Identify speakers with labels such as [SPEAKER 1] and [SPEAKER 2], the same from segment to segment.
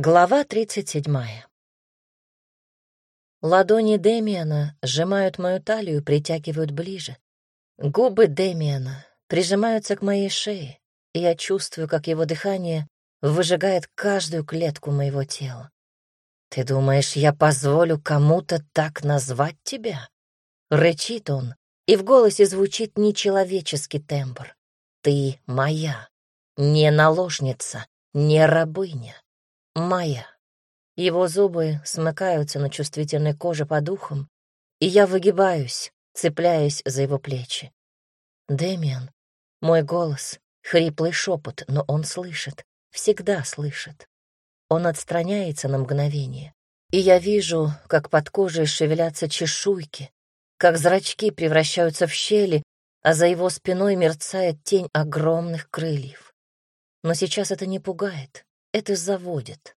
[SPEAKER 1] Глава 37. Ладони Демиана сжимают мою талию, притягивают ближе. Губы Демиана прижимаются к моей шее, и я чувствую, как его дыхание выжигает каждую клетку моего тела. «Ты думаешь, я позволю кому-то так назвать тебя?» Рычит он, и в голосе звучит нечеловеческий тембр. «Ты моя, не наложница, не рабыня» моя. Его зубы смыкаются на чувствительной коже под ухом, и я выгибаюсь, цепляясь за его плечи. Дэмиан, мой голос, хриплый шепот, но он слышит, всегда слышит. Он отстраняется на мгновение, и я вижу, как под кожей шевелятся чешуйки, как зрачки превращаются в щели, а за его спиной мерцает тень огромных крыльев. Но сейчас это не пугает, это заводит.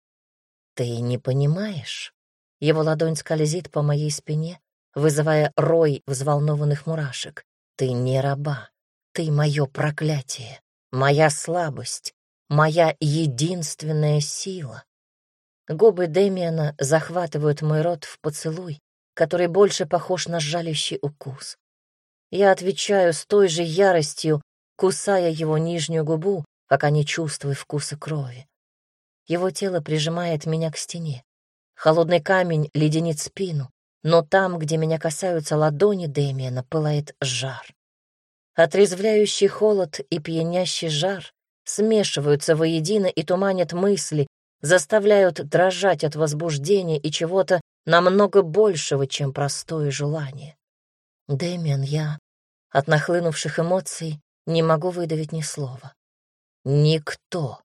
[SPEAKER 1] Ты не понимаешь? Его ладонь скользит по моей спине, вызывая рой взволнованных мурашек. Ты не раба. Ты мое проклятие, моя слабость, моя единственная сила. Губы Демиана захватывают мой рот в поцелуй, который больше похож на жалящий укус. Я отвечаю с той же яростью, кусая его нижнюю губу, пока не чувствую вкуса крови. Его тело прижимает меня к стене. Холодный камень леденит спину, но там, где меня касаются ладони Дэмиена, пылает жар. Отрезвляющий холод и пьянящий жар смешиваются воедино и туманят мысли, заставляют дрожать от возбуждения и чего-то намного большего, чем простое желание. Дэмиан, я от нахлынувших эмоций не могу выдавить ни слова. Никто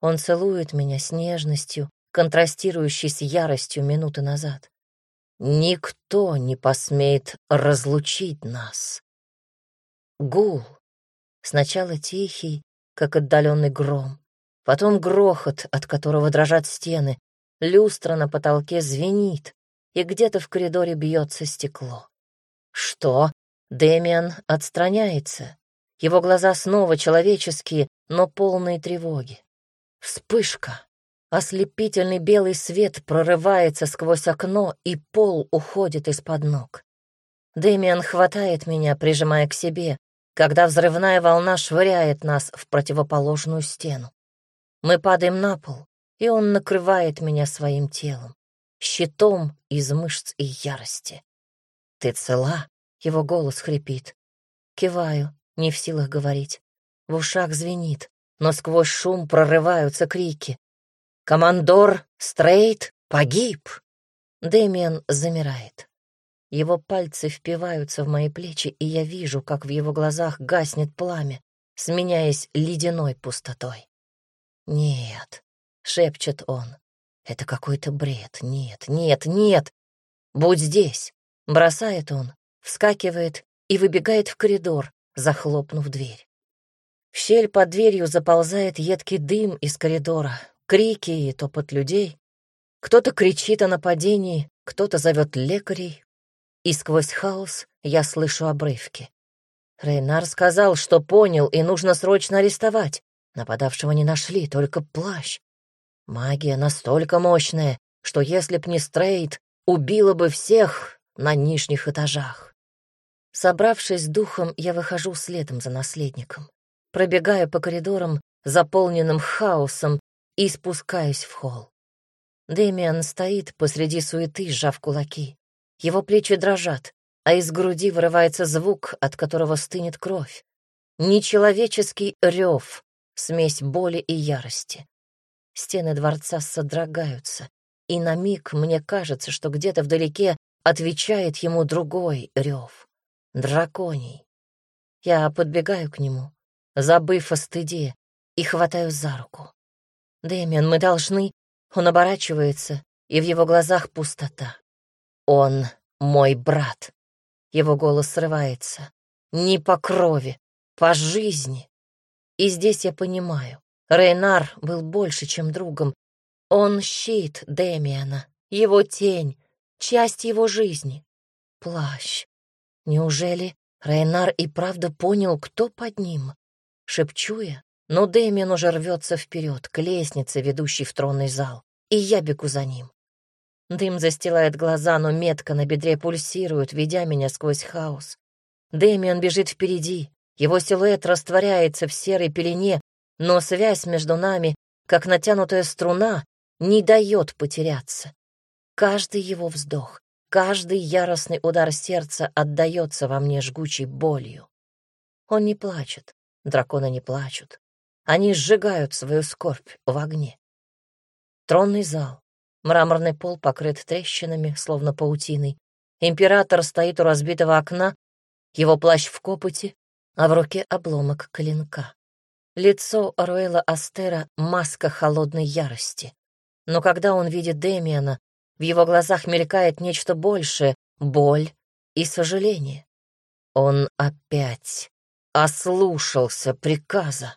[SPEAKER 1] он целует меня с нежностью, контрастирующей с яростью минуты назад. Никто не посмеет разлучить нас. Гул. Сначала тихий, как отдаленный гром, потом грохот, от которого дрожат стены, люстра на потолке звенит, и где-то в коридоре бьется стекло. Что? Дэмиан отстраняется. Его глаза снова человеческие, но полные тревоги. Вспышка. Ослепительный белый свет прорывается сквозь окно, и пол уходит из-под ног. Дэмиан хватает меня, прижимая к себе, когда взрывная волна швыряет нас в противоположную стену. Мы падаем на пол, и он накрывает меня своим телом, щитом из мышц и ярости. «Ты цела?» — его голос хрипит. Киваю, не в силах говорить. В ушах звенит но сквозь шум прорываются крики. «Командор Стрейт погиб!» Дэмиан замирает. Его пальцы впиваются в мои плечи, и я вижу, как в его глазах гаснет пламя, сменяясь ледяной пустотой. «Нет», — шепчет он, — «это какой-то бред. Нет, нет, нет! Будь здесь!» — бросает он, вскакивает и выбегает в коридор, захлопнув дверь. В щель под дверью заползает едкий дым из коридора, крики и топот людей. Кто-то кричит о нападении, кто-то зовет лекарей. И сквозь хаос я слышу обрывки. Рейнар сказал, что понял, и нужно срочно арестовать. Нападавшего не нашли, только плащ. Магия настолько мощная, что если б не Стрейт, убила бы всех на нижних этажах. Собравшись духом, я выхожу следом за наследником пробегая по коридорам, заполненным хаосом, и спускаюсь в холл. Дэмиан стоит посреди суеты, сжав кулаки. Его плечи дрожат, а из груди вырывается звук, от которого стынет кровь. Нечеловеческий рев, смесь боли и ярости. Стены дворца содрогаются, и на миг мне кажется, что где-то вдалеке отвечает ему другой рев, драконий. Я подбегаю к нему, забыв о стыде, и хватаю за руку. «Дэмиан, мы должны...» Он оборачивается, и в его глазах пустота. «Он мой брат». Его голос срывается. «Не по крови, по жизни». И здесь я понимаю, Рейнар был больше, чем другом. Он щит Дэмиана, его тень, часть его жизни. Плащ. Неужели Рейнар и правда понял, кто под ним? Шепчу я, но Дэмиан уже рвется вперед, к лестнице, ведущей в тронный зал. и я бегу за ним. Дым застилает глаза, но метка на бедре пульсирует, ведя меня сквозь хаос. Дэмиан бежит впереди, его силуэт растворяется в серой пелене, но связь между нами, как натянутая струна, не дает потеряться. Каждый его вздох, каждый яростный удар сердца отдается во мне жгучей болью. Он не плачет, драконы не плачут. Они сжигают свою скорбь в огне. Тронный зал. Мраморный пол покрыт трещинами, словно паутиной. Император стоит у разбитого окна, его плащ в копоти, а в руке обломок клинка. Лицо Руэла Астера — маска холодной ярости. Но когда он видит Демиана, в его глазах мелькает нечто большее — боль и сожаление. Он опять ослушался приказа.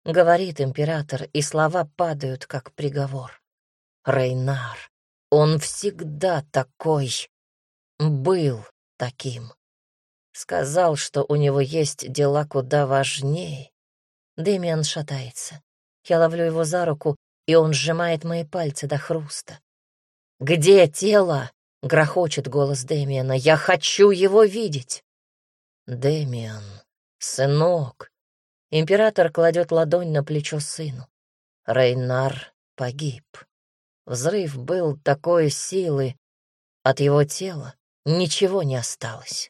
[SPEAKER 1] — говорит император, и слова падают, как приговор. Рейнар, он всегда такой, был таким. Сказал, что у него есть дела куда важнее. Дэмиан шатается. Я ловлю его за руку, и он сжимает мои пальцы до хруста. «Где тело?» — грохочет голос Дэмиана. «Я хочу его видеть!» «Дэмиан, сынок!» Император кладет ладонь на плечо сыну. Рейнар погиб. Взрыв был такой силы, от его тела ничего не осталось.